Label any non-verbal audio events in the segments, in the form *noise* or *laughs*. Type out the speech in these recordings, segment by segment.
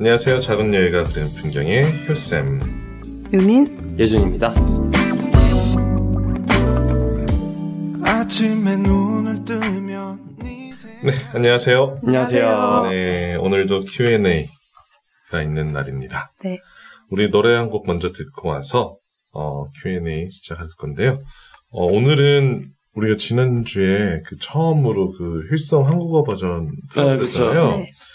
안녕하세요. 작은 여유가 그리는 풍경의 효쌤. 유민. 예준입니다. 아침에 눈을 뜨면 네, 안녕하세요. 안녕하세요. 네, 오늘도 Q&A가 있는 날입니다. 네. 우리 노래 한 곡 먼저 듣고 와서 어, Q&A 시작할 건데요. 어, 오늘은 우리가 지난주에 그 처음으로 그 힐성 한국어 버전 네, 들었잖아요. 네. 그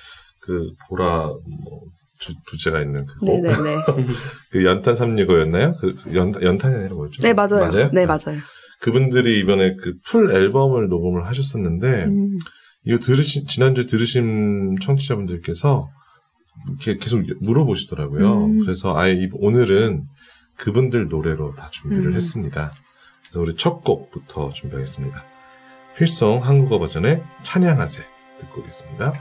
보라 뭐 두, 두제가 있는 그 곡. 네네네. *laughs* 그 연탄 365였나요? 그, 그 연, 연탄이 아니라 뭐였죠? 네, 맞아요. 맞아요? 네, 맞아요. 그분들이 이번에 그 풀 앨범을 녹음을 하셨었는데, 음, 이거 들으신, 지난주에 들으신 청취자분들께서 이렇게 계속 물어보시더라고요. 음. 그래서 아예 이- 오늘은 그분들 노래로 다 준비를 음. 했습니다. 그래서 우리 첫 곡부터 준비하겠습니다. 힐송 한국어 버전의 찬양하세 듣고 오겠습니다.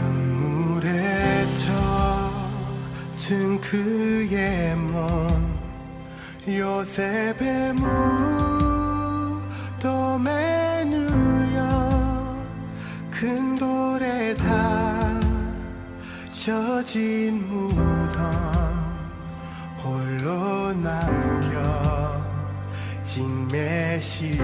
눈물에 젖은 그의 몸 요셉의 무덤에 누여 큰 돌에 다 젖은 무덤 홀로 남 겨진 메시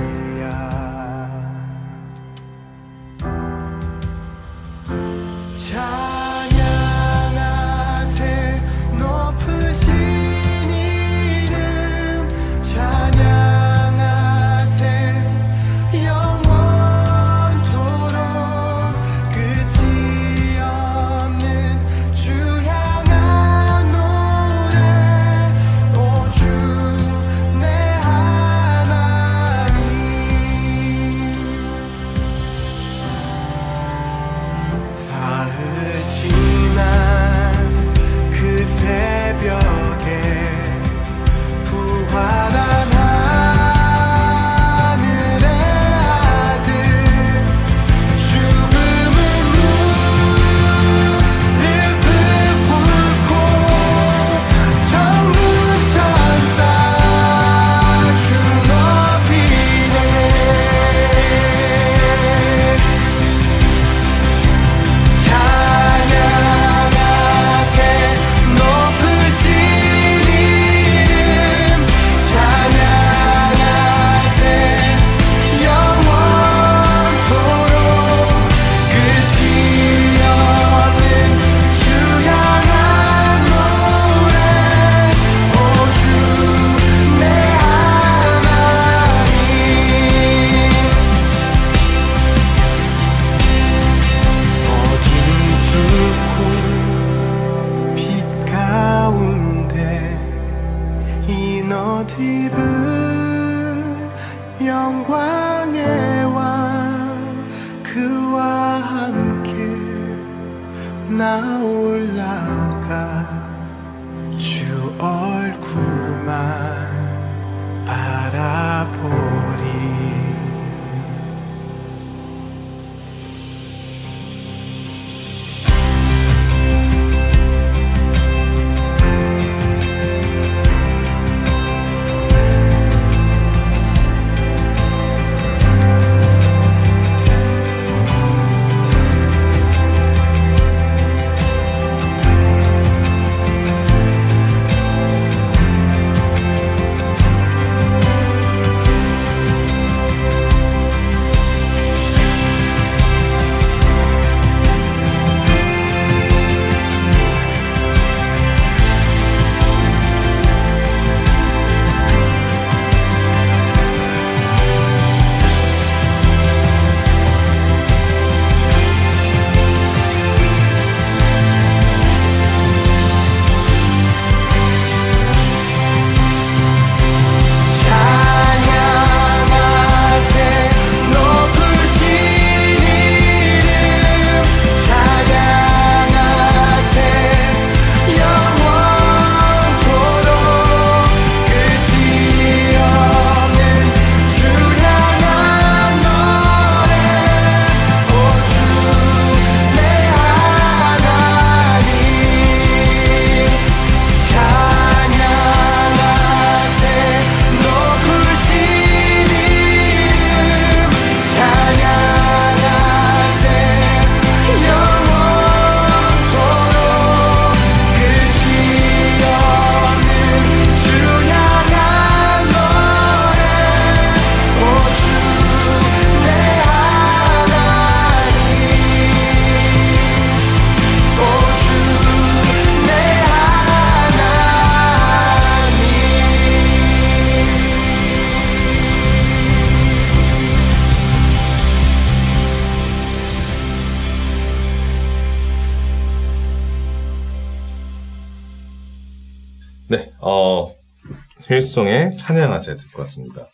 힐송의 찬양하세 듣고 왔습니다.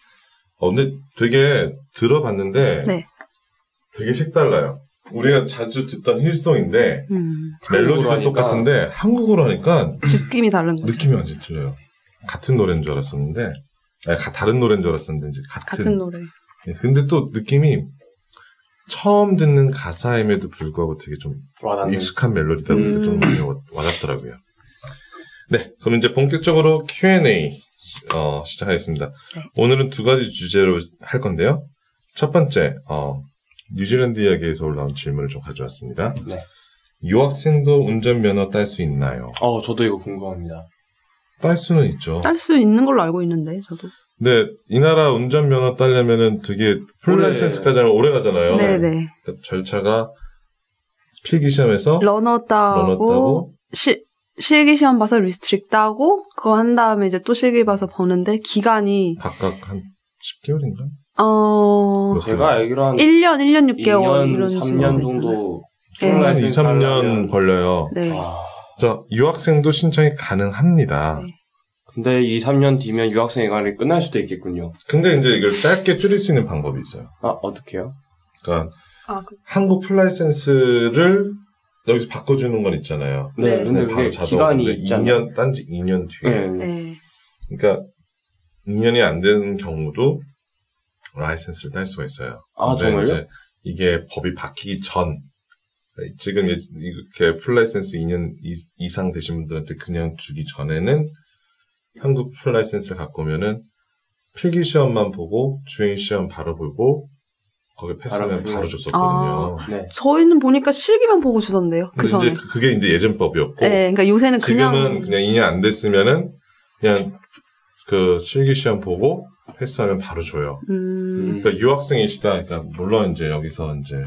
어, 근데 되게 들어봤는데 네. 되게 색달라요. 우리가 자주 듣던 힐송인데 음, 멜로디도 하니까. 똑같은데 한국어로 하니까 느낌이 다른 거죠. 느낌이 완전 틀려요. 같은 노래인 줄 알았었는데 아니, 가- 다른 노래인 줄 알았었는데 이제 같은. 같은 노래. 예, 근데 또 느낌이 처음 듣는 가사임에도 불구하고 되게 좀 와닿는. 익숙한 멜로디다 보니까 음. 좀 많이 와- 와닿더라고요. 네, 그럼 이제 본격적으로 Q&A 어, 시작하겠습니다. 네. 오늘은 두 가지 주제로 할 건데요. 첫 번째, 어, 뉴질랜드 이야기에서 올라온 질문을 좀 가져왔습니다. 네. 유학생도 운전면허 딸 수 있나요? 어, 저도 이거 궁금합니다. 딸 수는 있죠. 딸 수 있는 걸로 알고 있는데 저도. 근데 이 나라 운전면허 따려면은 되게 풀라이센스까지 하면 오래 가잖아요. 네네. 그러니까 절차가 필기 시험에서 learner 따고, learner 따고 시, 실기 시험 봐서 restricted 따고 그거 한 다음에 이제 또 실기 봐서 보는데 기간이 각각 한 10개월인가? 어. 제가 알기로 한 1년, 1년 6개월 2년, 이런 식으로 3년 되잖아요. 정도 네. 한 2, full license 3년 하려면- 걸려요. 네. 아, 자, 유학생도 신청이 가능합니다. 네. 근데 2, 3년 뒤면 유학생 기간이 끝날 수도 있겠군요. 근데 이제 이걸 짧게 줄일 수 있는 방법이 있어요. 아, 어떻게요? 그러니까 아, 그, 한국 full license를 여기서 바꿔주는 건 있잖아요. 네, 네. 근데 바로 그게 자동. 기간이 있잖아요. 2년, 딴지 2년 뒤에. 네. 네. 그러니까 2년이 안 되는 경우도 라이센스를 딸 수가 있어요. 아, 정말요? 이제 이게 법이 바뀌기 전 지금 예- 이렇게 full license 2년 이- 이상 되신 분들한테 그냥 주기 전에는 한국 full license를 갖고 오면은 필기 시험만 보고 주행 시험 바로 보고 거기 패스하면 바로 바로, 그- 줬었거든요. 네. 저희는 보니까 실기만 보고 주던데요. 그 전에. 이제 그- 그게 이제 예전법이었고 네, 그러니까 요새는 그냥 지금은 그냥 2년 안 됐으면은 그냥 그 실기 시험 보고 패스하면 바로 줘요. 음, 그러니까 유학생이시다. 그러니까 물론 이제 여기서 이제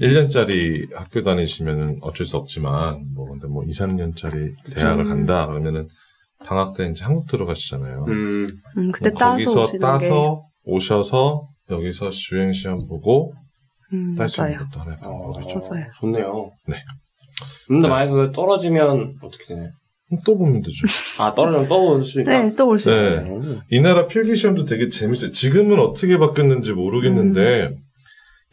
1년짜리 학교 다니시면은 어쩔 수 없지만 뭐 근데 뭐 2, 3년짜리 대학을 음. 간다 그러면은 방학 때 이제 한국 들어가시잖아요. 음, 음, 그때 따서 거기서 따서 오셔서 여기서 주행 시험 보고 게 음, 딸수 있는 맞아요. 것도 하나의 방법이죠. 어, 맞아요. 좋네요. 네. 근데 네. 만약에 그거 떨어지면 어떻게 되나요? 그럼 또 보면 되죠. 아, 떨어지면 또올수 있다? 네, 또 올 수 네. 있어요. 음. 이 나라 필기 시험도 되게 재밌어요. 지금은 어떻게 바뀌었는지 모르겠는데 음.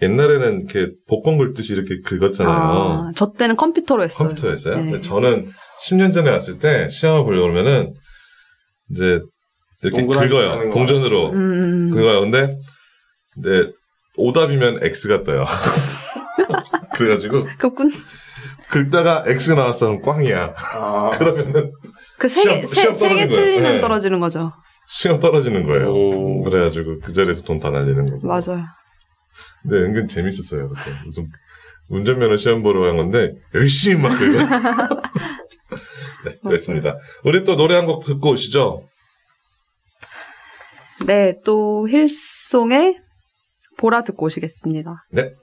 옛날에는 이렇게 복권 긁듯이 이렇게 긁었잖아요. 아, 저 때는 컴퓨터로 했어요. 컴퓨터였어요. 네. 근데 저는 10년 전에 왔을 때 시험을 보려고 그러면은 이제 이렇게 동그라미 긁어요. 거. 동전으로 음, 음, 음. 긁어요. 근데 근데 오답이면 X가 떠요. *laughs* 그래가지고 그군 긁다가 X 나왔으면 꽝이야. 아, *laughs* 그러면은 그 세 시험- 개, 시험 세, 세개 떨어진 거예요. 틀리면 네. 떨어지는 거죠. 시험 떨어지는 거예요. 오. 그래가지고 그 자리에서 돈 다 날리는 거고. 맞아요. 근데 은근 재밌었어요. 그때 무슨 운전면허 시험 보러 간 건데 열심히 막 긁어. *laughs* 네, 그랬습니다. 우리 또 노래 한 곡 듣고 오시죠. 네, 또 힐송의 보라 듣고 오시겠습니다. 네.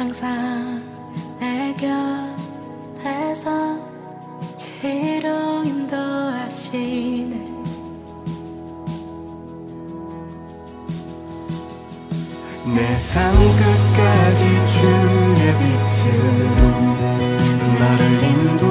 항상 내 곁에서 지로 인도하시네. 내 삶 끝까지 주의 빛으로 나를 인도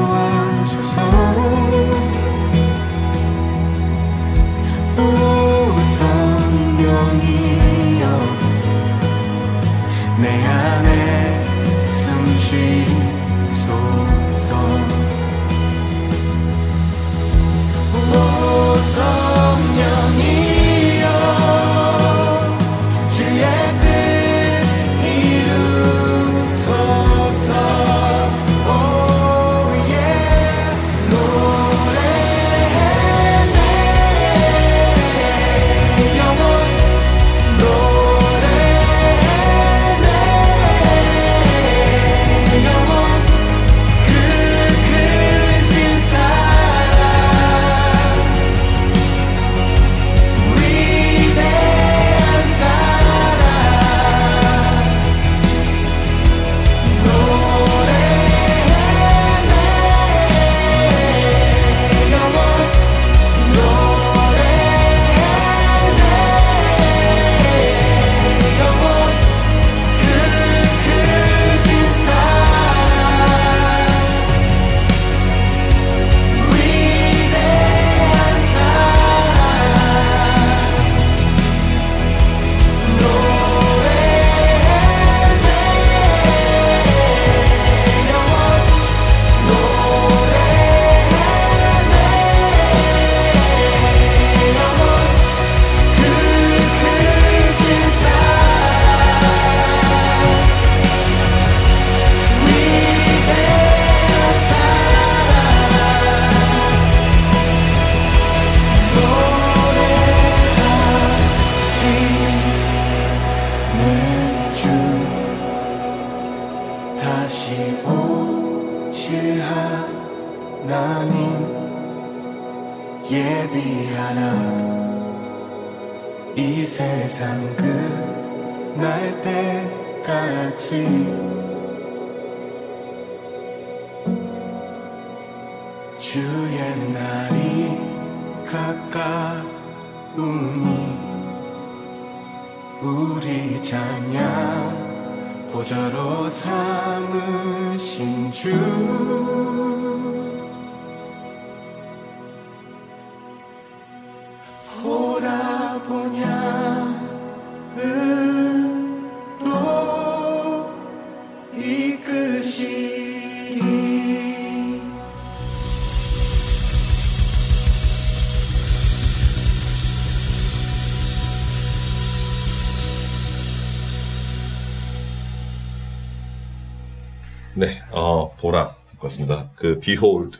Behold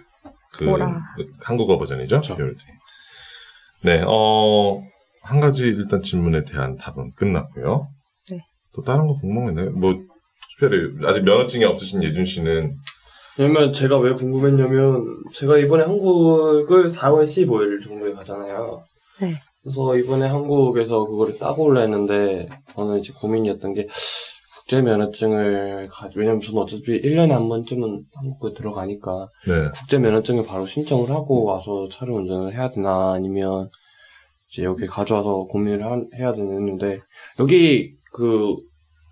그 보라. 그 한국어 버전이죠. 그렇죠. Behold. 네, 어, 한 가지 일단 질문에 대한 답은 끝났고요. 네. 또 다른 거 궁금했나요? 뭐 특별히 아직 면허증이 없으신 예준 씨는 왜냐면 제가 왜 궁금했냐면 제가 이번에 한국을 4월 15일 정도에 가잖아요. 네. 그래서 이번에 한국에서 그거를 따고 올라 했는데 저는 이제 고민이었던 게 국제 면허증을 가 왜냐면 저는 어차피 1년에 한 번쯤은 한국에 들어가니까 네, 국제 면허증을 바로 신청을 하고 와서 차를 운전을 해야 되나 아니면 이제 여기 가져와서 고민을 한- 해야 되는데 여기 그,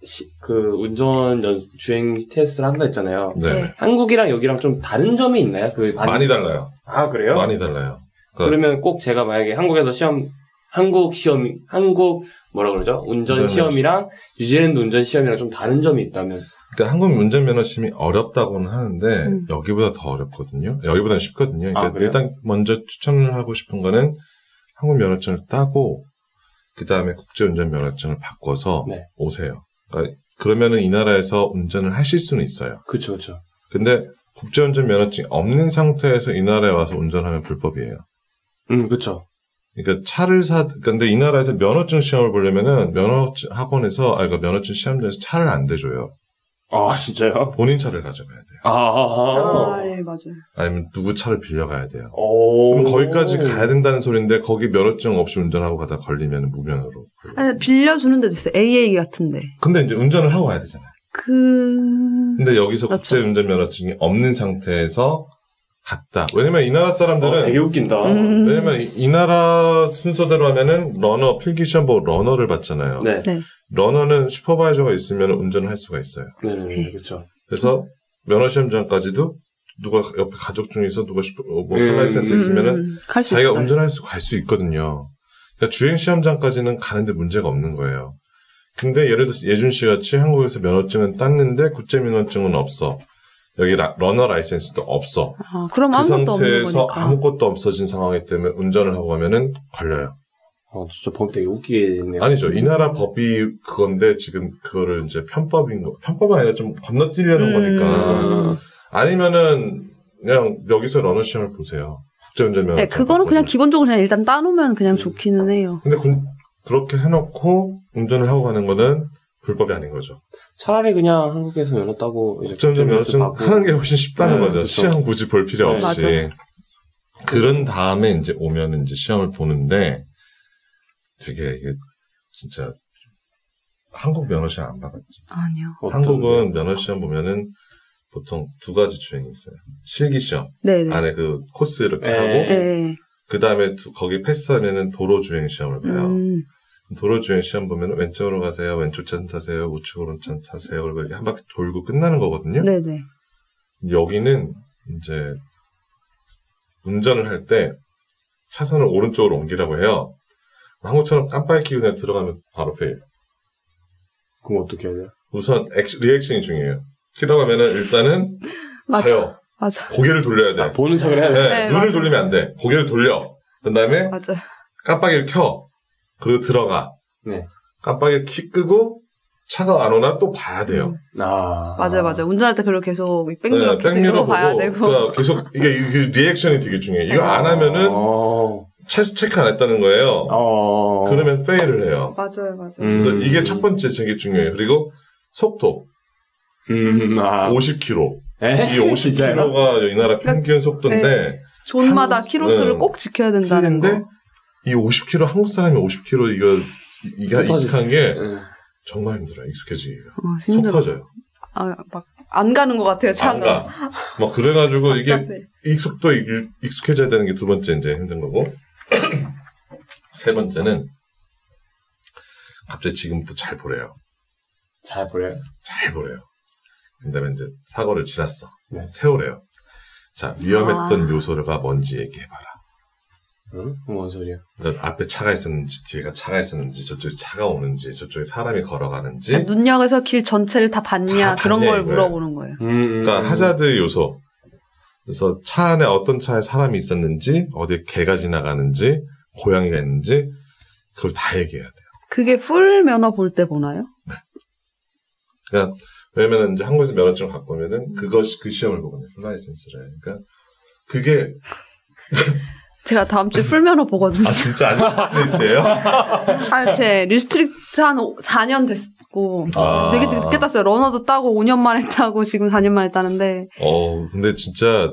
시- 그 운전 연, 주행 테스트를 한다 했잖아요. 네, 네. 한국이랑 여기랑 좀 다른 점이 있나요? 그 반- 많이 달라요. 아 그래요? 많이 달라요. 그러면 꼭 제가 만약에 한국에서 시험 한국 시험 한국 뭐라 그러죠? 운전 시험이랑 뉴질랜드 운전 시험이랑 좀 다른 점이 있다면 그러니까 한국 운전면허 시험이 어렵다고는 하는데 음. 여기보다 더 어렵거든요. 여기보다는 쉽거든요. 그러니까 아? 일단 먼저 추천을 하고 싶은 거는 한국 면허증을 따고 그 다음에 국제 운전 면허증을 바꿔서 네. 오세요. 그러니까 그러면은 이 나라에서 운전을 하실 수는 있어요. 그렇죠 그렇죠. 근데 국제 운전 면허증이 없는 상태에서 이 나라에 와서 운전하면 불법이에요. 음 그렇죠. 그러니까 차를 사, 근데 이 나라에서 면허증 시험을 보려면은 면허증 학원에서, 아, 그러니까 면허증 시험장에서 차를 안 대줘요. 아 진짜요? 본인 차를 가져가야 돼요. 아, 아, 아. 예, 맞아요. 아니면 누구 차를 빌려가야 돼요. 오. 그럼 거기까지 가야 된다는 소리인데 거기 면허증 없이 운전하고 가다 걸리면 무면허로. 아니, 빌려주는 데도 있어요. AA 같은데. 근데 이제 운전을 하고 가야 되잖아요. 그, 근데 여기서 그렇죠. 국제 운전 면허증이 없는 상태에서 갔다. 왜냐면 이 나라 어, 사람들은 되게 웃긴다. 음. 왜냐면 이- 이 나라 순서대로 하면은 learner 필기 시험 보고 learner를 받잖아요. 네. 네. 러너는 슈퍼바이저가 있으면 운전을 할 수가 있어요. 네네네 그렇죠. 그래서 면허 시험장까지도 누가 옆에 가족 중에서 누가 슈퍼 어, 뭐 음. full license 있으면은 음, 자기가 있어요. 운전할 수 갈 수 있거든요. 그러니까 주행 시험장까지는 가는데 문제가 없는 거예요. 근데 예를 들어서 예준 씨 같이 한국에서 면허증은 땄는데 국제 면허증은 없어. 여기 라- learner license도 없어. 아, 그럼 그 아무것도 없는 상태에서. 아무것도 없어진 상황이기 때문에 운전을 하고 가면은 걸려요. 어 진짜 법 되게 웃기게 됐네요. 아니죠. 이 나라 법이 그건데 지금 그거를 이제 편법인 거. 편법은 아니라 좀 건너뛰려는 음. 거니까. 음. 아니면은 그냥 여기서 learner 시험을 보세요. 국제운전 면허. 네, 그거는 그냥 기본적으로 그냥 일단 따놓으면 그냥 좋기는 해요. 근데 군- 그렇게 해놓고 운전을 하고 가는 거는 불법이 아닌 거죠. 차라리 그냥 한국에서 면허 따고 국제운전 면허증. 하는 게 훨씬 쉽다는 네, 거죠. 그렇죠. 시험 굳이 볼 필요 네. 없이. 맞아. 그런 다음에 이제 오면 이제 시험을 보는데 되게 이게 진짜 한국 면허 시험 안 봐봤죠. 아니요. 한국은 면허 시험 보면은 보통 두 가지 주행이 있어요. 실기 시험 네네. 안에 그 코스 이렇게 네. 하고 네. 그 다음에 거기 패스하면은 도로 주행 시험을 봐요. 음, 도로 주행 시험 보면 왼쪽으로 가세요, 왼쪽 차선 타세요, 우측 오른쪽 타세요. 그리고 이렇게 한 바퀴 돌고 끝나는 거거든요. 네네. 여기는 이제 운전을 할 때 차선을 오른쪽으로 옮기라고 해요. 한국처럼 깜빡이 켜고 그냥 들어가면 바로 페일. 그럼 어떻게 해야 돼요? 우선 액- 리액션이 중요해요. 키라고 하면은 일단은 *laughs* 맞아. 가요. 맞아. 고개를 돌려야 돼. 아, 보는 척을 해야 돼. 네, 네, 눈을 맞아요. 돌리면 안 돼. 고개를 돌려. 그 다음에. 깜빡이를 켜. 그리고 들어가. 네. 깜빡이를 키 끄고 차가 안 오나 또 봐야 돼요. 아. 맞아요, 맞아요. 운전할 때 그리고 계속 네, 백미러 백미러 계속 봐야 보고 되고. 그러니까 계속 이게, 이게 리액션이 되게 중요해. 이거 안 하면은 어. 체스 체크 안 했다는 거예요. 어. 그러면 fail을 해요. 맞아요, 맞아요. 음. 그래서 이게 첫 번째 되게 중요해요. 그리고 속도 음, 아. 50km. 에? 이 진짜요? 50km가 이 나라 평균 속도인데 존마다 한국- 키로수를 네. 꼭 지켜야 된다는 거. 이 50km 한국 사람이 50km 이거 터지- 익숙한 게 응. 정말 힘들어요. 익숙해지기가. 어, 속 힘들어. 터져요. 아, 막, 안 가는 것 같아요, 안 차가. 가. 막 그래가지고 이게 답답해. 익숙도 익- 익숙해져야 되는 게 두 번째 이제 힘든 거고 *clears throat* 세 번째는 갑자기 지금부터 잘 보래요. 잘 보여요? 잘 보래요. 그다음에 이제 사고를 지났어. 네. 세우래요. 자 위험했던 아. 요소가 뭔지 얘기해봐라. 응? 뭔 소리야? 그러니까 앞에 차가 있었는지 뒤에가 차가 있었는지 저쪽에 차가 오는지 저쪽에 사람이 걸어가는지 그러니까 눈여겨서 길 전체를 다 봤냐, 다 그런 봤냐, 걸 이거예요. 물어보는 거예요. 음, 그러니까 음. 하자드 요소. 그래서 차 안에 어떤 차에 사람이 있었는지 어디에 개가 지나가는지 고양이가 있는지 그걸 다 얘기해야 돼요. 그게 full 면허 볼 때 보나요? 그러니까 왜냐면 이제 한국에서 면허증을 갖고 오면은 그것이 그 시험을 보거든요. full license를. 그러니까 그게 *laughs* 제가 다음 주에 full 면허 보거든요. 아 진짜 안 restricted예요? *laughs* 아, 제 restricted 한 4년 됐고. 아. 되게 늦게 땄어요. learner도 따고 5년 만에 따고 지금 4년 만에 따는데. 어 근데 진짜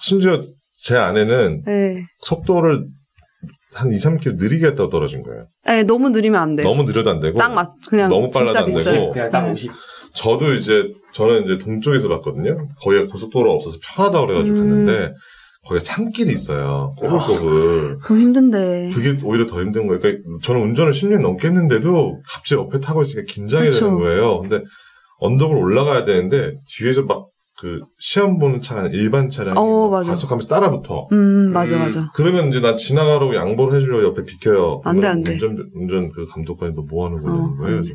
심지어 제 아내는 네. 속도를 한 2, 3km 느리게 했다고 떨어진 거예요. 네, 너무 느리면 안 돼요. 너무 느려도 안 되고 딱 맞, 그냥. 너무 빨라도 진짜 안 되고. 비싸요. 그냥 딱 네. 50. 저도 이제 저는 이제 동쪽에서 봤거든요. 거기가 고속도로 없어서 편하다 그래가지고 음. 갔는데 거기가 산길이 있어요. 꼬불꼬불. 그럼 힘든데. 그게 오히려 더 힘든 거예요. 그러니까 저는 운전을 10년 넘게 했는데도 갑자기 옆에 타고 있으니까 긴장이 그쵸. 되는 거예요. 근데 언덕을 올라가야 되는데 뒤에서 막 그 시험 보는 차가 일반 차량이 어, 막 맞아. 가속하면서 따라붙어. 음, 맞아, 음. 맞아. 그러면 이제 난 지나가라고 양보를 해주려고 옆에 비켜요. 안 돼, 그러면 안 돼. 운전, 운전 그 감독관이 너 뭐 하는 어, 거냐는 거예요. 안 그래서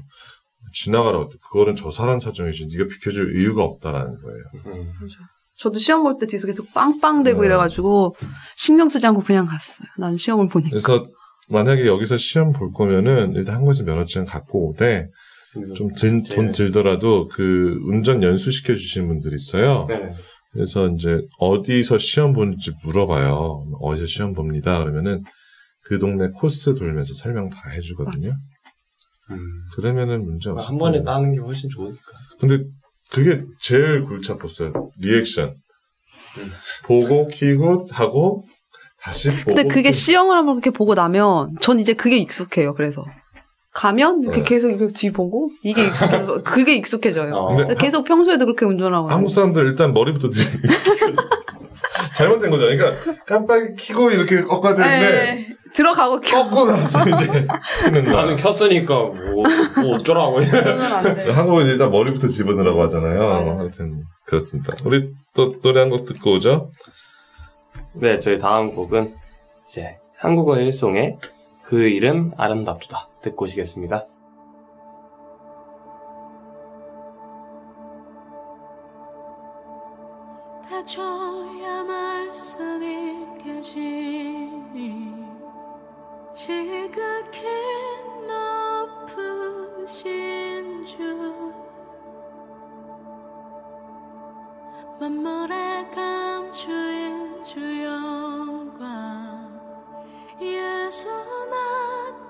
지나가라고. 그거는 저 사람 사정이지. 네가 비켜줄 이유가 없다라는 거예요. 음. 저도 시험 볼 때 뒤에서 계속 빵빵대고 네. 이래가지고 신경 쓰지 않고 그냥 갔어요. 난 시험을 보니까. 그래서 만약에 여기서 시험 볼 거면은 일단 한국에서 면허증 갖고 오되 좀 들- 네. 돈 들더라도 그 운전 연수 시켜 주시는 분들이 있어요. 네네. 그래서 이제 어디서 시험 보는지 물어봐요. 어디서 시험 봅니다. 그러면은 그 동네 코스 돌면서 설명 다 해주거든요. 음. 그러면은 문제 없어요. 한 번에 따는 게 훨씬 좋으니까. 근데 그게 제일 골치 아팠어요. 리액션. 음. 보고 키고 하고 다시 보고. 근데 그게 또- 시험을 한번 그렇게 보고 나면 전 이제 그게 익숙해요. 그래서 가면 이렇게 네. 계속 이렇게 뒤 보고 이게 익숙해서 *laughs* 그게 익숙해져요. 어. 계속 평소에도 그렇게 운전하고 한국 사람들 일단 머리부터 *laughs* 잘못된 거죠. 그러니까 깜빡이 키고 이렇게 꺾어야 되는데 네. 들어가고 켜. 꺾고 나서 이제 나는 거야. 켰으니까 뭐, 뭐 어쩌라고. 그러면 안 돼. 한국은 일단 머리부터 집어넣으라고 하잖아요. 네. 하여튼 그렇습니다. 우리 또 노래 한 곡 듣고 오죠. 네, 저희 다음 곡은 이제 한국어 일송의 그 이름 아름답도다 듣고 오시겠습니다. 다 줘야 말씀이 깨지니 지극히 높으신 주. 만물의 감추인 주 영광. 예수 나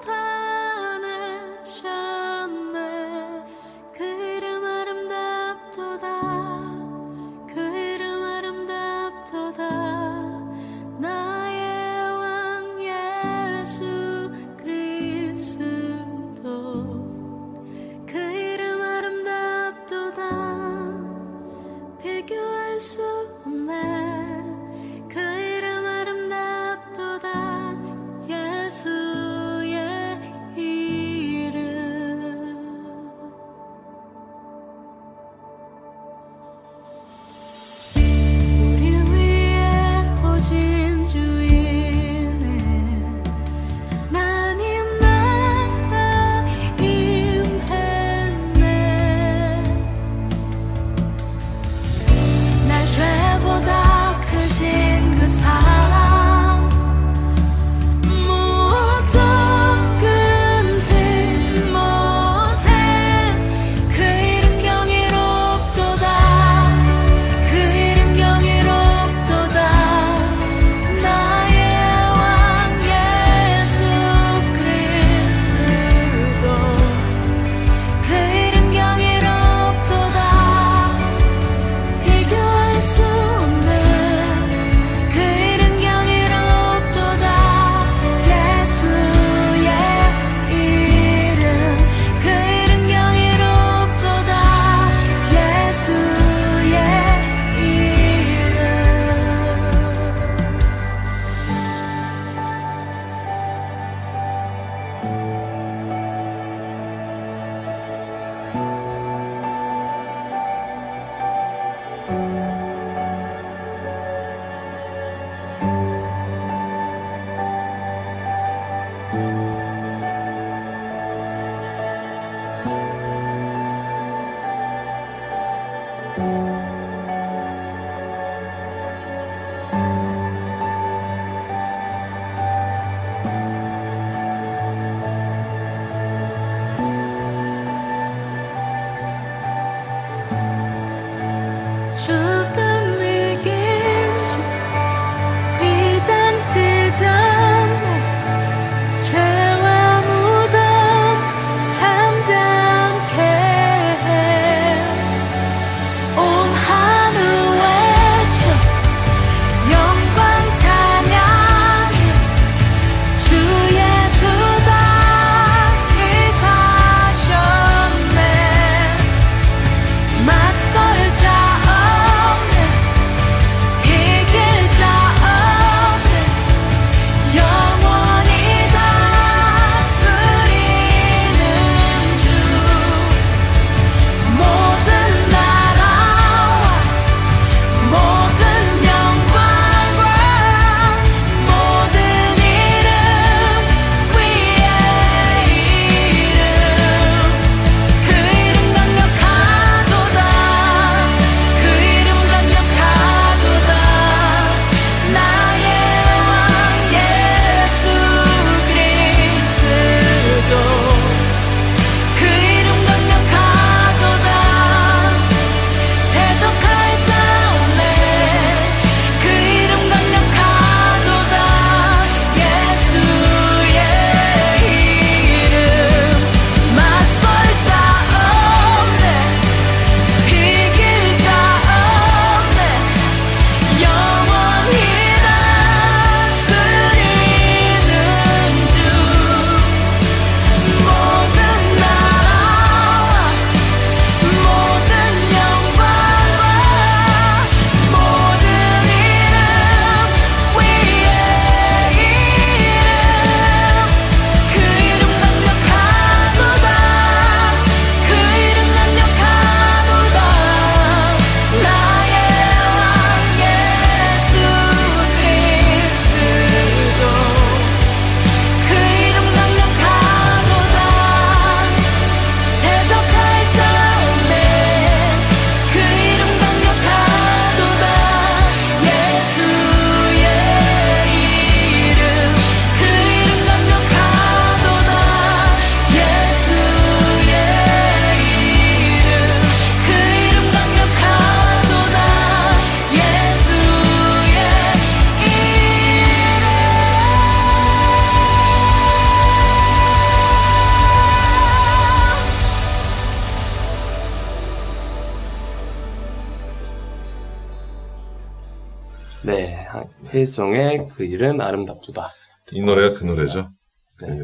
헤이송의 그 일은 아름답도다. 이 노래가 그 노래죠. 그 네.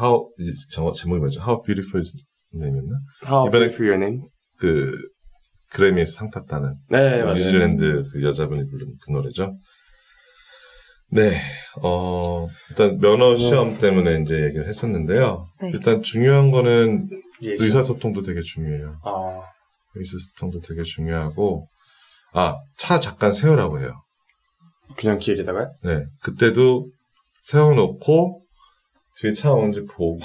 How 이 정- 제목이 뭐죠? How Beautiful is Name이었나? How 이번에- Beautiful Your Name? 그 그래미에서 상 탔다는 네, 맞아요. 뉴질랜드 그 여자분이 부른 그 노래죠. 네, 어, 일단 면허 시험 때문에 이제 얘기를 했었는데요. 네. 일단 중요한 거는 예, 의사소통도 되게 중요해요. 아, 의사소통도 되게 중요하고, 아, 차 잠깐 세우라고 해요. 그냥 길에다가요? 네, 그때도 세워놓고, 뒤에 차 오는지 보고,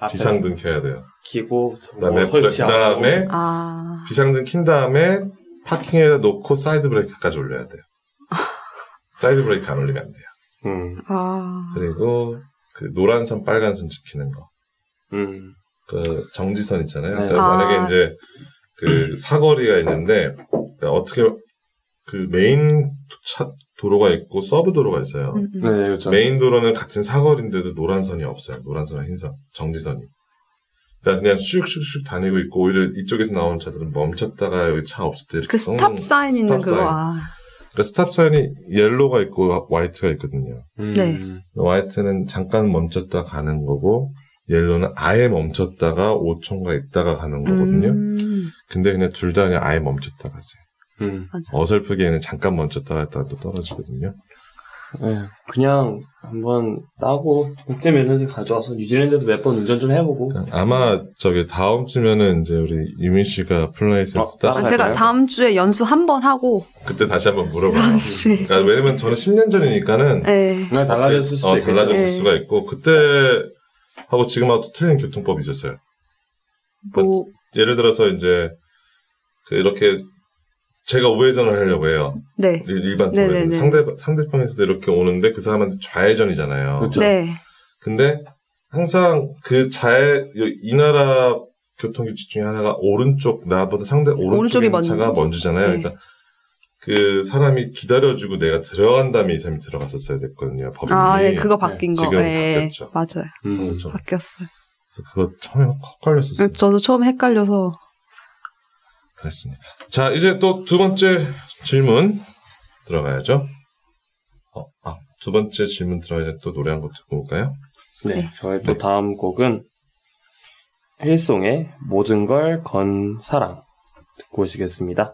앞에 *laughs* 비상등 켜야 돼요. 키고 그 다음에, 뭐 설치하고 그 다음에, 아, 비상등 킨 다음에, parking에다 놓고 사이드 브레이크까지 올려야 돼요. *laughs* 사이드 브레이크 안 올리면 안 돼요. 음, 아, 그리고, 그 노란 선, 빨간 선 지키는 거. 음, 그 정지선 있잖아요. 네. 그러니까 아. 만약에 이제 그 사거리가 있는데 그러니까 어떻게 그 메인 차 도로가 있고 sub 도로가 있어요. 음, 음. 네, 그렇죠. 메인 도로는 같은 사거리인데도 노란 선이 없어요. 노란 선과 흰 선, 정지선이. 그러니까 그냥 슉슉슉 다니고 있고 오히려 이쪽에서 나오는 차들은 멈췄다가 여기 차 없을 때 이렇게 그 stop sign 있는 stop 그거, 사인. 아, 그러니까 stop sign이 yellow가 있고 white가 있거든요. 음, 네. white는 잠깐 멈췄다 가는 거고 yellow는 아예 멈췄다가 5초가 있다가 가는 거거든요. 음, 근데 그냥 둘 다 그냥 아예 멈췄다 가세요. 음, 맞아. 어설프게 그냥 잠깐 멈췄다 갔다가 또 떨어지거든요. 네, 그냥 한번 따고 국제 면허증 가져와서 뉴질랜드에서 몇 번 운전 좀 해보고 그러니까 아마 저기 다음 주면은 이제 우리 유민 씨가 full license 어, 따 아, 따- 제가? 다음 주에 연수 한 번 하고, 그때 다시 한번 물어봐요. 주에. 그러니까 왜냐면 저는 10년 전이니까는 네. 그냥 달라졌을 수도 어. 달라졌을 네. 수가 있고 그때 하고 지금하고 또 틀린 교통법이 있었어요. 뭐, 예를 들어서 이제 그 이렇게 제가 우회전을 하려고 해요. 네. 일- 일반. 도로에서 상대 상대방에서도 이렇게 오는데 그 사람한테 좌회전이잖아요. 그렇죠. 네. 근데 항상 그 좌회 이 나라 교통 규칙 중에 하나가 오른쪽 나보다 상대 있는 차가 먼저. 먼저잖아요. 네. 그러니까 그 사람이 기다려주고 내가 들어간 다음에 이 사람이 들어갔었어야 됐거든요. 법인이. 아, 예, 그거 바뀐 거. 지금 예, 바뀌었죠. 맞아요. 음, 그렇죠. 바뀌었어요. 그래서 그거 처음에 헛갈렸었어요. 저도 처음에 헷갈려서, 그랬습니다. 자, 이제 또 두 번째 질문 들어가야죠. 어, 아, 두 번째 질문 들어가야 또 노래 한 곡 듣고 올까요? 네, 네. 저희 또 다음 곡은 힐송의 모든 걸 건 사랑 듣고 오시겠습니다.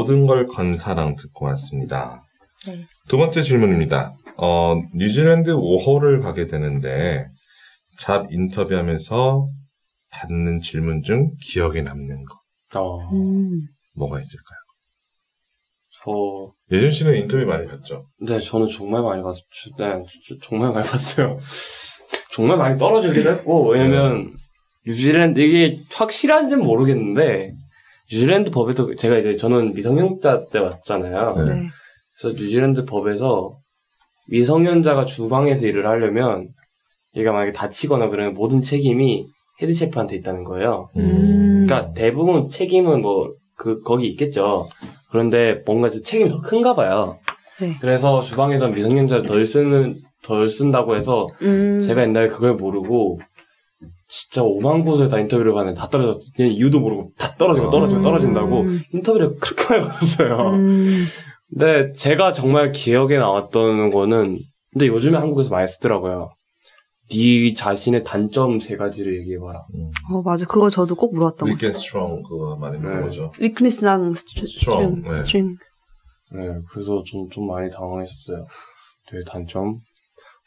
모든 걸 건 사랑 듣고 왔습니다. 네. 두 번째 질문입니다. 어, 뉴질랜드 5호를 가게 되는데, 잡 인터뷰하면서 받는 질문 중 기억에 남는 거, 어, 음. 뭐가 있을까요? 저, 예준 씨는 인터뷰 많이 봤죠? 네, 저는 정말 많이 봤, 네, 저- 정말 많이 봤어요. *laughs* 정말 많이 떨어지기도 했고, 왜냐면, 뉴질랜드, 이게 확실한지는 모르겠는데, 뉴질랜드 법에서, 제가 이제, 저는 미성년자 때 왔잖아요. 네. 네. 그래서 뉴질랜드 법에서 미성년자가 주방에서 일을 하려면, 얘가 만약에 다치거나 그러면 모든 책임이 head chef한테 있다는 거예요. 음. 그러니까 대부분 책임은 뭐 그 거기 있겠죠. 그런데 뭔가 좀 책임이 더 큰가 봐요. 네. 그래서 주방에서 미성년자를 덜 쓰는 덜 쓴다고 해서 음. 제가 옛날에 그걸 모르고 진짜 오만 곳을 다 인터뷰를 가는데 다 떨어졌어. 그냥 이유도 모르고 다 떨어지고 떨어지고 음. 떨어진다고 인터뷰를 그렇게 많이 받았어요. 음. 근데 제가 정말 기억에 나왔던 거는 근데 요즘에 한국에서 많이 쓰더라고요. 네 자신의 단점 세 가지를 얘기해봐라. 어, 맞아. 그거 저도 꼭 물어봤던 것 Weak 같아요. and strong 그거 많이 네. 물어보죠. weakness랑 strength. Strong, 네. strength. 네, 그래서 좀, 좀 많이 당황했었어요. 되게 단점.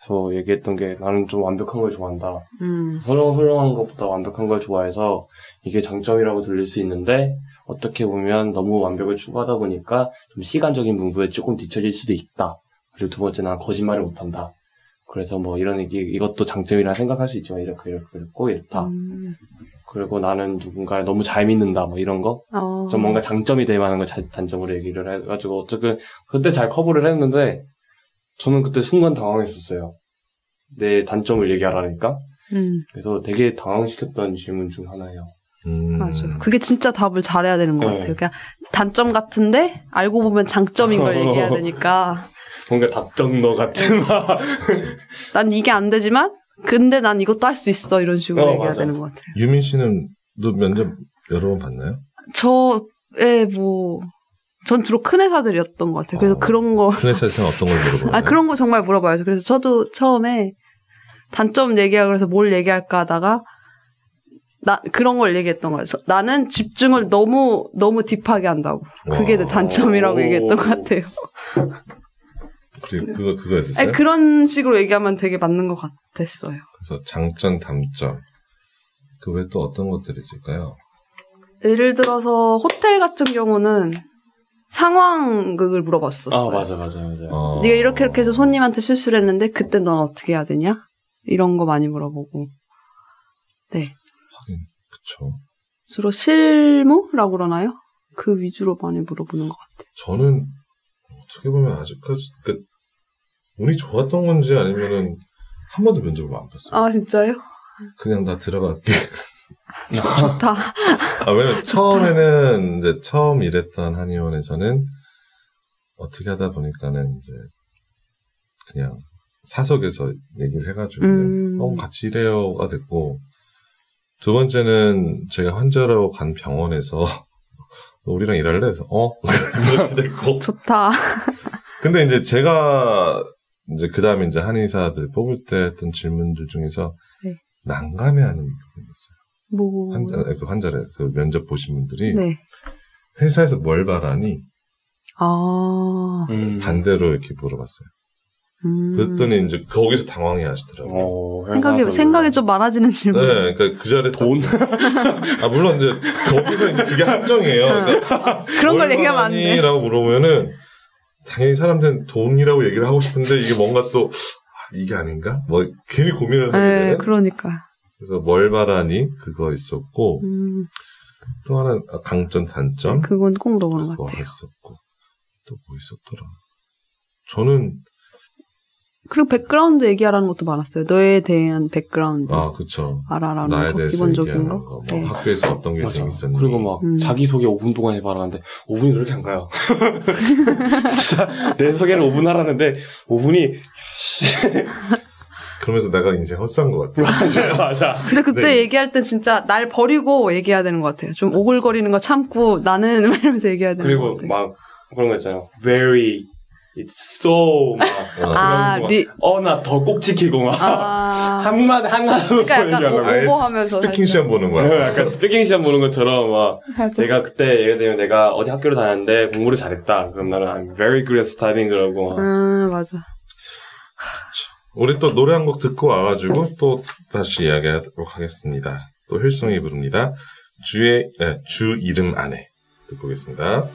그래서 얘기했던 게 나는 좀 완벽한 걸 좋아한다. 음. 설렁설렁한 것보다 완벽한 걸 좋아해서 이게 장점이라고 들릴 수 있는데 어떻게 보면 너무 완벽을 추구하다 보니까 좀 시간적인 문구에 조금 뒤처질 수도 있다. 그리고 두 번째 난 거짓말을 못한다. 그래서 뭐 이런 얘기, 이것도 장점이라 생각할 수 있지만 이렇게 이렇게 이렇고 이렇다. 음. 그리고 나는 누군가를 너무 잘 믿는다. 뭐 이런 거. 어. 좀 뭔가 장점이 될 만한 걸 자- 단점으로 얘기를 해가지고 어쨌든 그때 잘 커버를 했는데 저는 그때 순간 당황했었어요. 내 단점을 얘기하라니까. 음. 그래서 되게 당황시켰던 질문 중 하나예요. 음. 맞아요. 그게 진짜 답을 잘해야 되는 것 네. 같아요. 그냥 단점 같은데 알고 보면 장점인 걸 얘기해야 *laughs* 되니까 뭔가 답정너 같은 막. *laughs* 난 이게 안 되지만 근데 난 이것도 할 수 있어 이런 식으로 어, 얘기해야 맞아. 되는 것 같아요. 유민 씨는 너 면접 여러 번 봤나요? 저의 뭐, 전 주로 큰 회사들이었던 것 같아요. 그래서 어. 그런 거, 큰 회사에서는 어떤 걸 물어보나요? 아, 그런 거 정말 물어봐요. 그래서 저도 처음에 단점 얘기하고 그래서 뭘 얘기할까 하다가, 나, 그런 걸 얘기했던 거예요. 저- 나는 집중을 너무, 너무 딥하게 한다고. 그게 내 와. 단점이라고 오. 얘기했던 것 같아요. 그리고 그거 그거였었어요? 아니, 그런 식으로 얘기하면 되게 맞는 것 같았어요. 그래서 장점, 단점. 그외또 어떤 것들이 있을까요? 예를 들어서 호텔 같은 경우는 상황극을 물어봤었어요. 아 맞아 맞아 맞아. 어... 네가 이렇게 이렇게 해서 손님한테 실수를 했는데 그때 넌 어떻게 해야 되냐? 이런 거 많이 물어보고. 네. 그쵸. 주로 실무라고 그러나요? 그 위주로 많이 물어보는 것 같아요. 저는 어떻게 보면 아직까지 그 운이 좋았던 건지 아니면은 한 번도 면접을 안 봤어요. 아 진짜요? 그냥 나 들어갈게. *laughs* *laughs* 좋다. 아, 왜냐면 처음에는 이제 처음 일했던 한의원에서는 어떻게 하다 보니까는 이제 그냥 사석에서 얘기를 해가지고 음. 어, 같이 일해요가 됐고 두 번째는 제가 환자로 간 병원에서 *laughs* 너 우리랑 일할래? 해서 어? *laughs* 이렇게 됐고 좋다. 근데 이제 제가 이제 그 다음에 이제 한의사들 뽑을 때 했던 질문들 중에서 네. 난감해하는 부분이 있어요. 뭐. 환자, 그 환자를 그 면접 보신 분들이 네. 회사에서 뭘 바라니 아. 음. 반대로 이렇게 물어봤어요. 음. 그랬더니 이제 거기서 당황해 하시더라고요. 어, 생각이 생각이 좀 많아지는 질문. 네, 그러니까 그 자리에 돈? *laughs* 아 물론 이제 거기서 이제 그게 함정이에요. 그러니까 *laughs* 그런 걸 얘기하면 안 돼. 라고 물어보면은 당연히 사람들은 돈이라고 얘기를 하고 싶은데 이게 뭔가 또 아, 이게 아닌가? 뭐 괜히 고민을 하게 네, 되는. 그러니까. 그래서 뭘 바라니 그거 있었고 음, 또 하나 는 강점 단점 그건 꼭 넣은 것 같아요. 했었고 또 뭐 있었더라. 저는 그리고 background 얘기하라는 것도 많았어요. 너에 대한 background 아 그쵸 알아라는 나에 거, 대해서 기본적인 거. 거, 뭐 네. 학교에서 어떤 게 맞아. 재밌었니 그리고 막 음. 자기 소개 5분 동안 해봐라는데 5분이 그렇게 안 가요. *laughs* 진짜 내 소개를 5분 하라는데 5분이 그러면서 내가 인생 헛산 것 같아. 맞아요, 맞아. 근데 그때 네. 얘기할 때 진짜 날 버리고 얘기해야 되는 것 같아요. 좀 오글거리는 거 참고 나는 막 *laughs* 이러면서 얘기해야 되는 그리고 것 같아요. 막 그런 거 있잖아요. Very, it's so 막 어. 아, 리- 어나 더 꼭 지키고 막 아, *laughs* 한마디 하나로 그러니까 약간 오버하면서 speaking. 시험 보는 거야. 네, 약간 speaking 시험 보는 것처럼 막 맞아. 내가 그때 예를 들면 내가 어디 학교를 다녔는데 공부를 잘했다. 그럼 나는 I'm very good at studying 그러고 막 음, 맞아. 우리 또 노래 한 곡 듣고 와가지고 또 다시 이야기하도록 하겠습니다. 또 Hillsong이 부릅니다. 주의 예, 주 이름 안에 듣고 오겠습니다.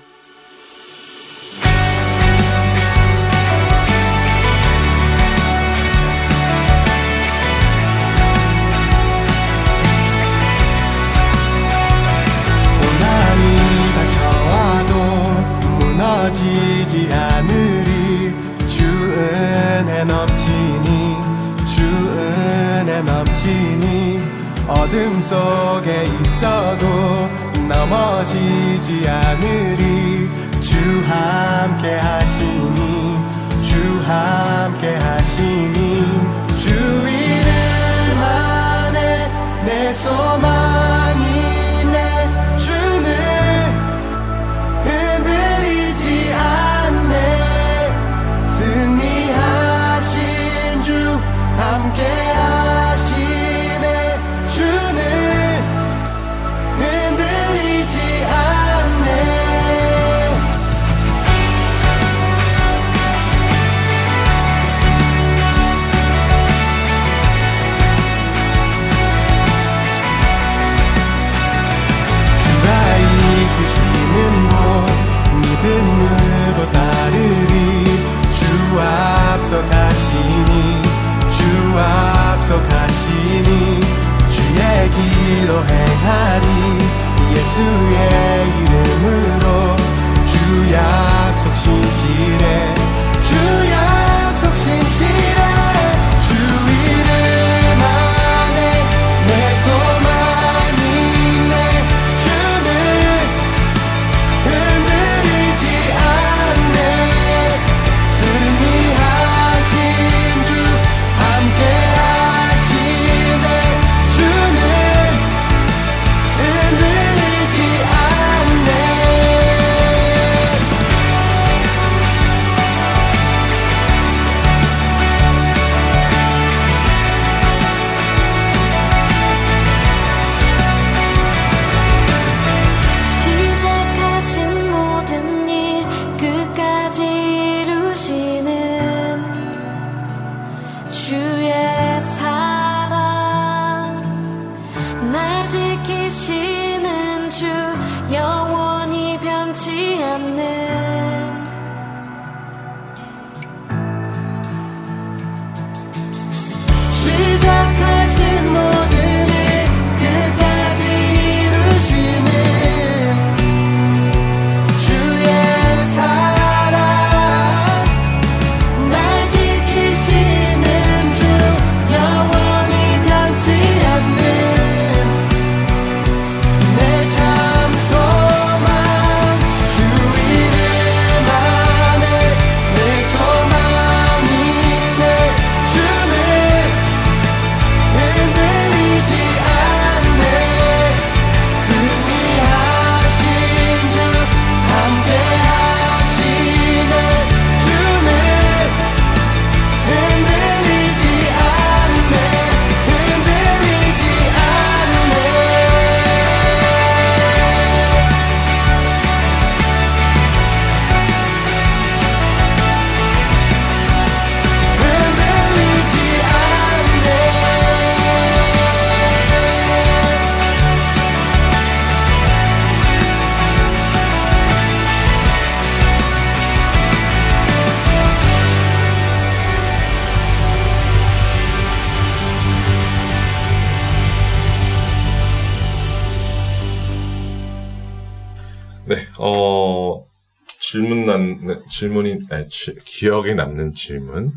남는 질문이 아니, 지- 기억에 남는 질문.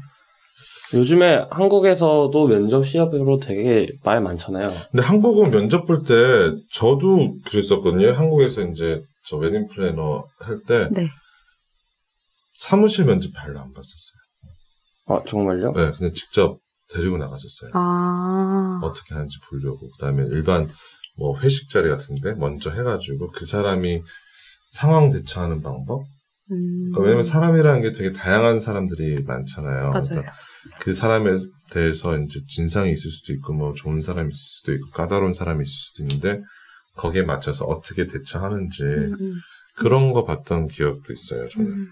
요즘에 한국에서도 면접 시험으로 되게 말 많잖아요. 근데 한국은 면접 볼 때 저도 그랬었거든요. 한국에서 이제 저 웨딩 플래너 할때 네. 사무실 면접 별로 안 봤었어요. 아, 정말요? 네, 그냥 직접 데리고 나가셨어요. 아. 어떻게 하는지 보려고. 그다음에 일반 뭐 회식 자리 같은데 먼저 해가지고 그 사람이 상황 대처하는 방법. 음. 그러니까 왜냐면 사람이라는 게 되게 다양한 사람들이 많잖아요. 맞아요. 그러니까 그 사람에 대해서 이제 진상이 있을 수도 있고 뭐 좋은 사람이 있을 수도 있고 까다로운 사람이 있을 수도 있는데 거기에 맞춰서 어떻게 대처하는지 음, 음. 그런 거 봤던 기억도 있어요. 저는. 음.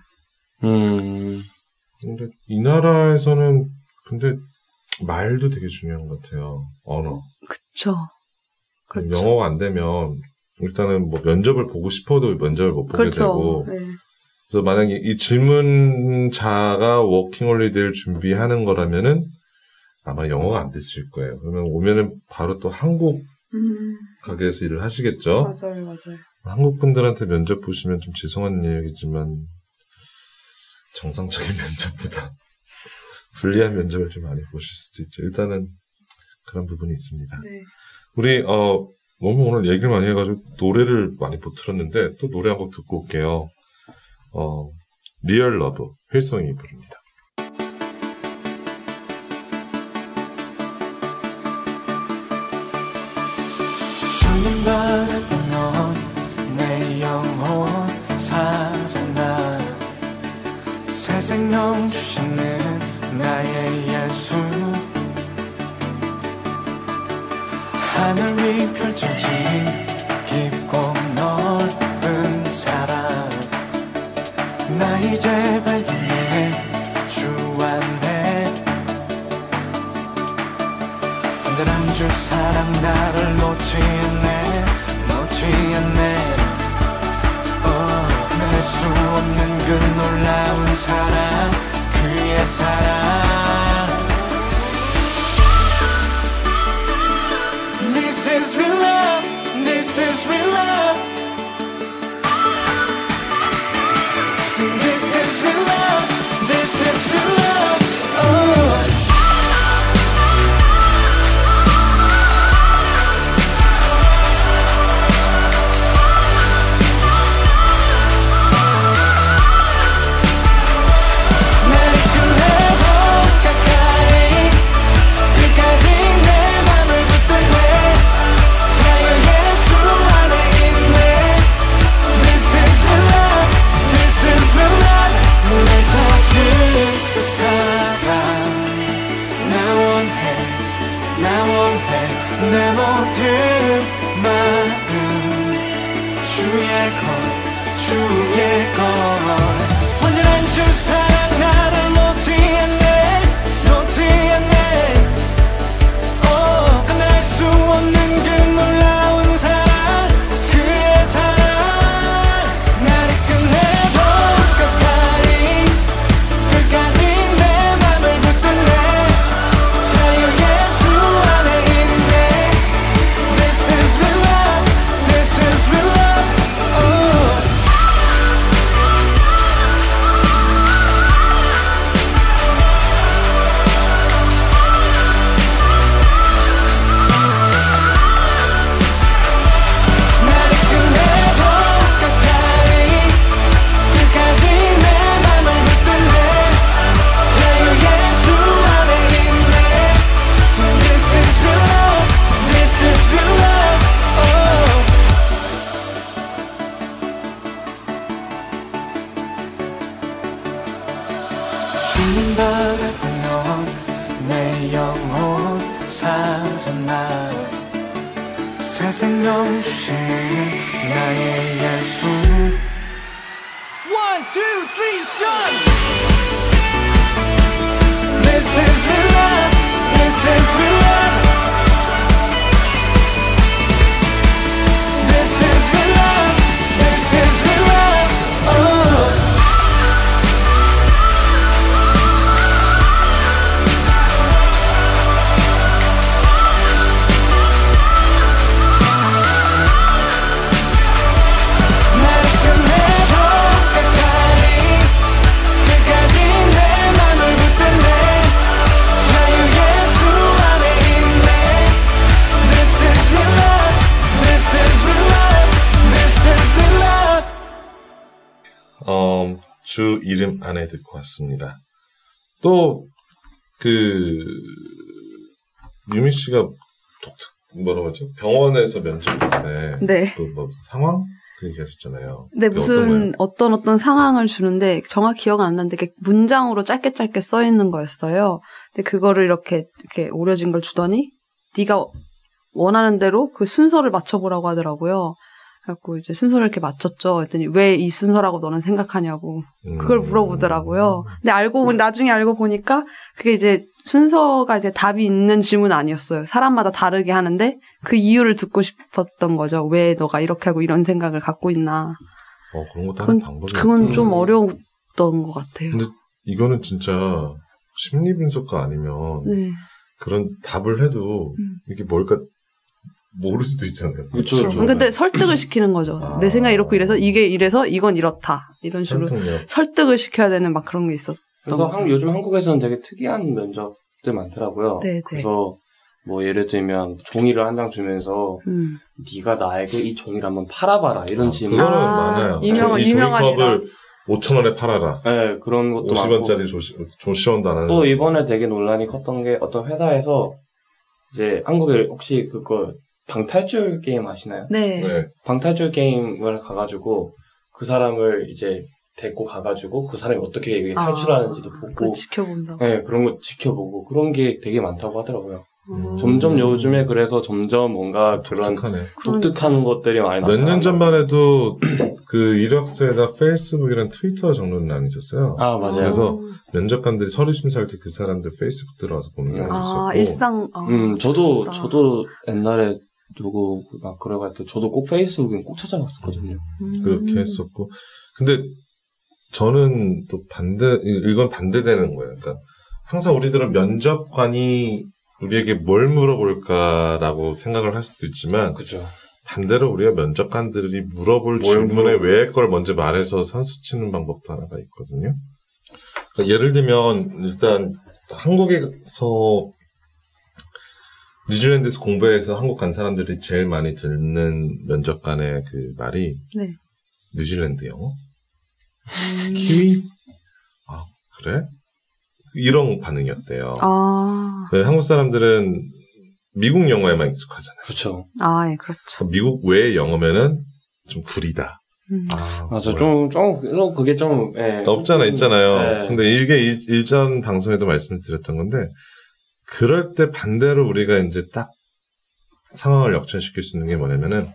음, 근데 이 나라에서는 근데 말도 되게 중요한 것 같아요. 언어. 그쵸. 그렇죠. 영어가 안 되면 일단은 뭐 면접을 보고 싶어도 면접을 못 보게 그렇죠. 되고 네. 그래서 만약에 이 질문자가 워킹홀리데이를 준비하는 거라면은 아마 영어가 안 됐을 거예요. 그러면 오면은 바로 또 한국 음. 가게에서 일을 하시겠죠. 맞아요, 맞아요. 한국 분들한테 면접 보시면 좀 죄송한 얘기지만 정상적인 *laughs* 면접보다 불리한 면접을 좀 많이 보실 수도 있죠. 일단은 그런 부분이 있습니다. 네. 우리 어 너무 오늘 얘기를 많이 해가지고 노래를 많이 못 들었는데 또 노래 한 곡 듣고 올게요. 어 Real Love Hillsong이 부릅니다. 하늘 위 펼쳐진 이름 안에 듣고 왔습니다. 또, 그, 유미 씨가 독특, 뭐라고 하죠? 병원에서 면접할 때, 네. 그 뭐 상황? 그 얘기 하셨잖아요. 네, 그게 어떤? 무슨 어떤 어떤 상황을 주는데 정확히 기억 안 나는데 이게 문장으로 짧게 짧게 써 있는 거였어요. 근데 그거를 이렇게 이렇게 오려진 걸 주더니 네가 원하는 대로 그 순서를 맞춰보라고 하더라고요. 그래갖고 이제 순서를 이렇게 맞췄죠. 했더니 왜 이 순서라고 너는 생각하냐고 그걸 음. 물어보더라고요. 근데 알고 보니 나중에 알고 보니까 그게 이제 순서가 이제 답이 있는 질문 아니었어요. 사람마다 다르게 하는데 그 이유를 듣고 싶었던 거죠. 왜 너가 이렇게 하고 이런 생각을 갖고 있나. 어, 그런 것도 하는 방법이 그건 좀 음. 어려웠던 것 같아요. 근데 이거는 진짜 심리 분석가 아니면 네. 그런 답을 해도 음. 이게 뭘까 모를 수도 있잖아요. 그렇죠, 음, 그렇죠. 근데 설득을 시키는 거죠. 아. 내 생각 이렇고 이래서 이게 이래서 이건 이렇다. 이런 식으로 설득력. 설득을 시켜야 되는 막 그런 게 있었. 그래서 거죠. 한- 요즘 한국에서는 되게 특이한 면접들 많더라고요. 네, 네. 그래서 뭐 예를 들면 종이를 한 장 주면서 음. 네가 나에게 이 종이를 한번 팔아봐라 이런 아, 질문. 그거는 아, 많아요. 유명한- 이 종이컵을 5천 원에 팔아라. 네 그런 것도 많고 50원짜리 조시, 조시원도 안 하는. 또 이번에 되게 논란이 컸던 게 어떤 회사에서 이제 한국에 혹시 그거 방탈출 게임 아시나요? 네. 네. 방탈출 게임을 가가지고 그 사람을 이제 데리고 가가지고 그 사람이 어떻게 이게 아, 탈출하는지도 그거 보고 지켜본다고. 네, 그런 거 지켜보고 그런 게 되게 많다고 하더라고요. 음. 점점 요즘에 그래서 점점 뭔가 그런 독특하네. 독특한 것들이 많이 몇 년 전만 해도 *clears throat* 그 이력서에다 페이스북이랑 트위터 정도는 있었어요. 아 맞아요. 그래서 면접관들이 서류 심사할 때 그 사람들 페이스북 들어가서 보는 게 음. 있었고. 아, 일상. 아, 음 저도 그렇다. 저도 옛날에 누구 막때 저도 꼭 페이스북은 꼭 찾아봤었거든요. 음. 그렇게 했었고. 근데 저는 또 반대, 이- 이건 반대되는 거예요. 그러니까 항상 우리들은 면접관이 우리에게 뭘 물어볼까라고 생각을 할 수도 있지만 그죠. 반대로 우리가 면접관들이 물어볼 뭘 질문에 왜걸 먼저 말해서 선수 치는 방법도 하나가 있거든요. 그러니까 예를 들면 일단 한국에서 뉴질랜드에서 공부해서 한국 간 사람들이 제일 많이 듣는 면접관의 그 말이 네. 뉴질랜드 영어? 음. 키위? 아, 그래? 이런 반응이었대요. 아, 네, 한국 사람들은 미국 영어에만 익숙하잖아요. 그렇죠. 아, 예, 그렇죠. 미국 외의 영어면은 좀 구리다. 음. 아, 맞아 뭐야. 좀좀 그게 좀 예. 없잖아, 있잖아요. 네. 근데 이게 일- 일전 방송에도 말씀을 드렸던 건데, 그럴 때 반대로 우리가 이제 딱 상황을 역전시킬 수 있는 게 뭐냐면은,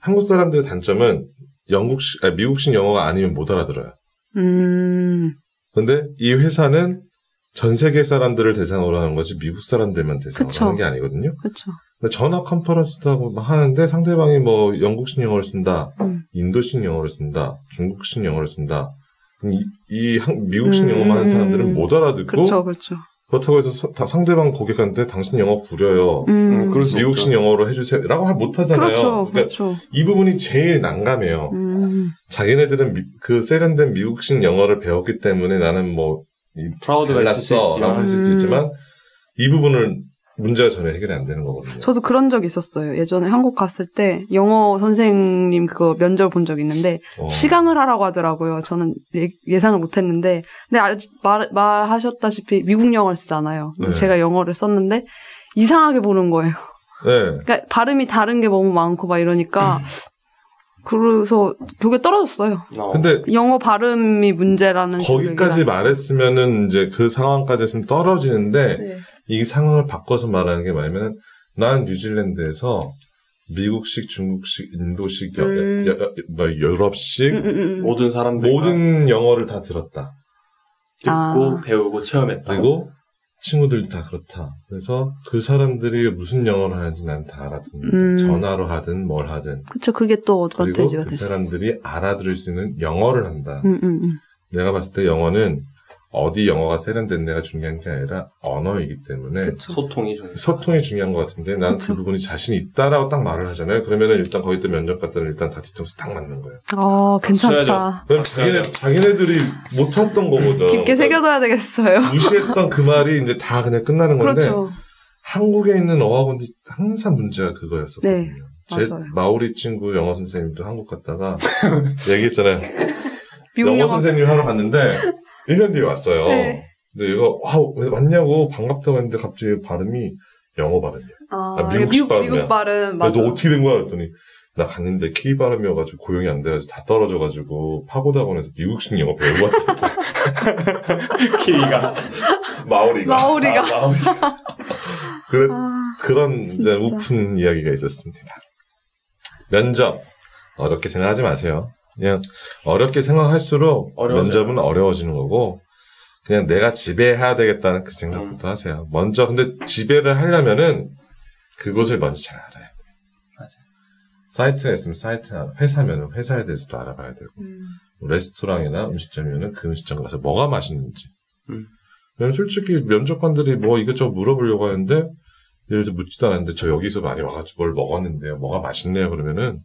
한국 사람들의 단점은 영국식, 아니, 미국식 영어가 아니면 못 알아들어요. 음, 근데 이 회사는 전 세계 사람들을 대상으로 하는 거지 미국 사람들만 대상으로 그쵸. 하는 게 아니거든요. 그렇죠. 근데 전화 컨퍼런스도 하고 막 하는데 상대방이 뭐 영국식 영어를 쓴다, 음. 인도식 영어를 쓴다, 중국식 영어를 쓴다. 이, 이 한- 미국식 음. 영어만 하는 사람들은 못 알아듣고 그렇죠, 그렇죠. 그렇다고 해서 서- 다 상대방 고객한테 당신 영어 구려요. 음, 수 미국식. 영어로 해주세요 라고 할못 하잖아요. 그렇죠, 그러니까 그렇죠. 이 부분이 제일 난감해요. 음, 자기네들은 미- 그 세련된 미국식 영어를 배웠기 때문에 나는 뭐 프라우드가 잘났어 라고 있지만 할수 음. 있지만 이 부분은 문제가 전혀 해결이 안 되는 거거든요. 저도 그런 적 있었어요. 예전에 한국 갔을 때 영어 선생님 그거 면접 본 적 있는데 어. 시강을 하라고 하더라고요. 저는 예, 상을 못했는데 근데 알- 말, 말하셨다시피 미국 영어를 쓰잖아요. 네. 제가 영어를 썼는데 이상하게 보는 거예요. 네. 그러니까 발음이 다른 게 너무 많고 막 이러니까 *laughs* 그래서 결국에 떨어졌어요. 어. 근데 영어 발음이 문제라는 거기까지 말했으면은 이제 그 상황까지 했으면 떨어지는데. 네. 이 상황을 바꿔서 말하는 게 뭐냐면은 난 뉴질랜드에서 미국식, 중국식, 인도식, 여- 음. 여- 여- 뭐 유럽식 음, 음, 음. 모든 사람들 모든 영어를 다 들었다. 듣고 아. 배우고 체험했다. 그리고 친구들도 다 그렇다. 그래서 그 사람들이 무슨 영어를 하는지 난 다 알아듣는다. 음. 전화로 하든 뭘 하든. 그쵸 그게 또 그리고 어드밴티지가 그. 사람들이 알아들을 수 있는 영어를 한다. 음, 음, 음. 내가 봤을 때 영어는 어디 영어가 세련된 데가 중요한 게 아니라 언어이기 때문에 그쵸. 소통이 중요. 소통이 중요한 것 같은데 난 그. 부분이 자신 있다라고 딱 말을 하잖아요. 그러면은 일단 거기 또 면접 갔더니 일단 다 뒤통수 딱 맞는 거예요. 아 괜찮다. 그럼 자기네, 자기네들이 못했던 거거든. 깊게 그러니까 새겨둬야 되겠어요. 무시했던 그 말이 이제 다 그냥 끝나는 건데 그렇죠. 한국에 있는 어학원들이 항상 문제가 그거였었거든요. 네, 제 맞아요. 마오리 친구 영어 선생님도 한국 갔다가 *laughs* 얘기했잖아요. 영어. 선생님 하러 갔는데 1년 뒤에 왔어요. 네. 근데 얘가 와, 왜 왔냐고 반갑다고 했는데 갑자기 발음이 영어 발음이야. 아, 아, 미국식 미국, 발음이야. 미국 발음 맞아. 그래서 어떻게 된 거야? 그랬더니 나 갔는데 K 발음이어가지고 고용이 안 돼가지고 다 떨어져가지고 파고다원에서 미국식 영어 배우고 왔다. *laughs* 키위가. 마오리가. 마오리가. 아, 마오리. 그래, 아, 그런 이제 진짜. 우픈 이야기가 있었습니다. 면접 어렵게 생각하지 마세요. 그냥 어렵게 생각할수록 어려워져요. 면접은 어려워지는 거고 그냥 내가 지배해야 되겠다는 그 생각부터 음. 하세요. 먼저 근데 지배를 하려면은 그곳을 먼저 잘 알아야 돼요. 맞아요. 사이트가 있으면 사이트 알아. 회사면은 회사에 대해서도 알아봐야 되고 음. 레스토랑이나 음식점이면은 그 음식점 가서 뭐가 맛있는지. 음. 왜냐면 솔직히 면접관들이 뭐 이것저것 물어보려고 하는데 예를 들어 묻지도 않았는데 저 여기서 많이 와가지고 뭘 먹었는데요. 뭐가 맛있네요. 그러면은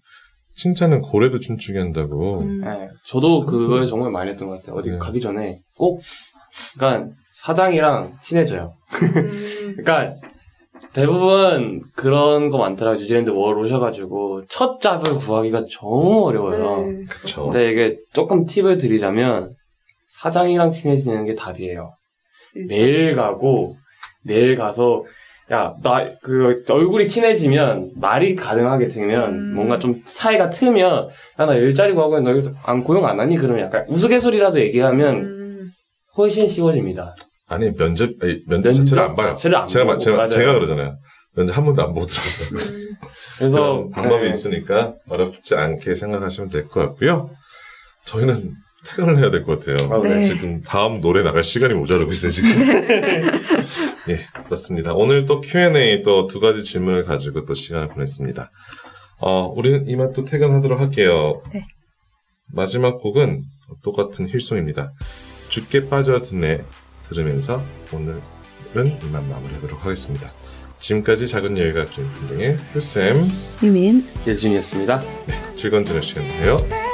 칭찬은 고래도 춤추게 한다고. 음. 네, 저도 그거에 정말 많이 했던 것 같아요. 어디 네. 가기 전에 꼭, 그러니까 사장이랑 친해져요. 음. *laughs* 그러니까 대부분 그런 거 많더라고요. 뉴질랜드 월 오셔가지고 첫 잡을 구하기가 너무 어려워요. 네. 그쵸. 근데 이게 조금 팁을 드리자면 사장이랑 친해지는 게 답이에요. 음. 매일 가고 매일 가서 야 나 그 얼굴이 친해지면 말이 가능하게 되면 음. 뭔가 좀 사이가 트면 야 나 일자리 구하고 너 여기서 안 고용 안 하니 그러면 약간 우스갯소리라도 얘기하면 음. 훨씬 쉬워집니다. 아니 면접 아니, 면접 면접 자체를 안 봐요. 자체를 안 제가 마- 보고, 제가. 제가 그러잖아요. 면접 한 번도 안 보더라고요. 음. *laughs* 그래서 방법이 네. 있으니까 어렵지 않게 생각하시면 될 것 같고요. 저희는 퇴근을 해야 될 것 같아요. 아, 네. 지금 다음 노래 나갈 시간이 모자라고 있어요, 지금. *laughs* *laughs* 예, 그렇습니다. 오늘 또 Q&A 또 두 가지 질문을 가지고 또 시간을 보냈습니다. 어, 우리는 이만 또 퇴근하도록 할게요. 네. 마지막 곡은 똑같은 힐송입니다. 죽게 빠져드네 들으면서 오늘은 이만 마무리하도록 하겠습니다. 지금까지 작은 여유가 그린 풍경의 효쌤 유민. 예진이었습니다. 즐거운 저녁 시간 되세요.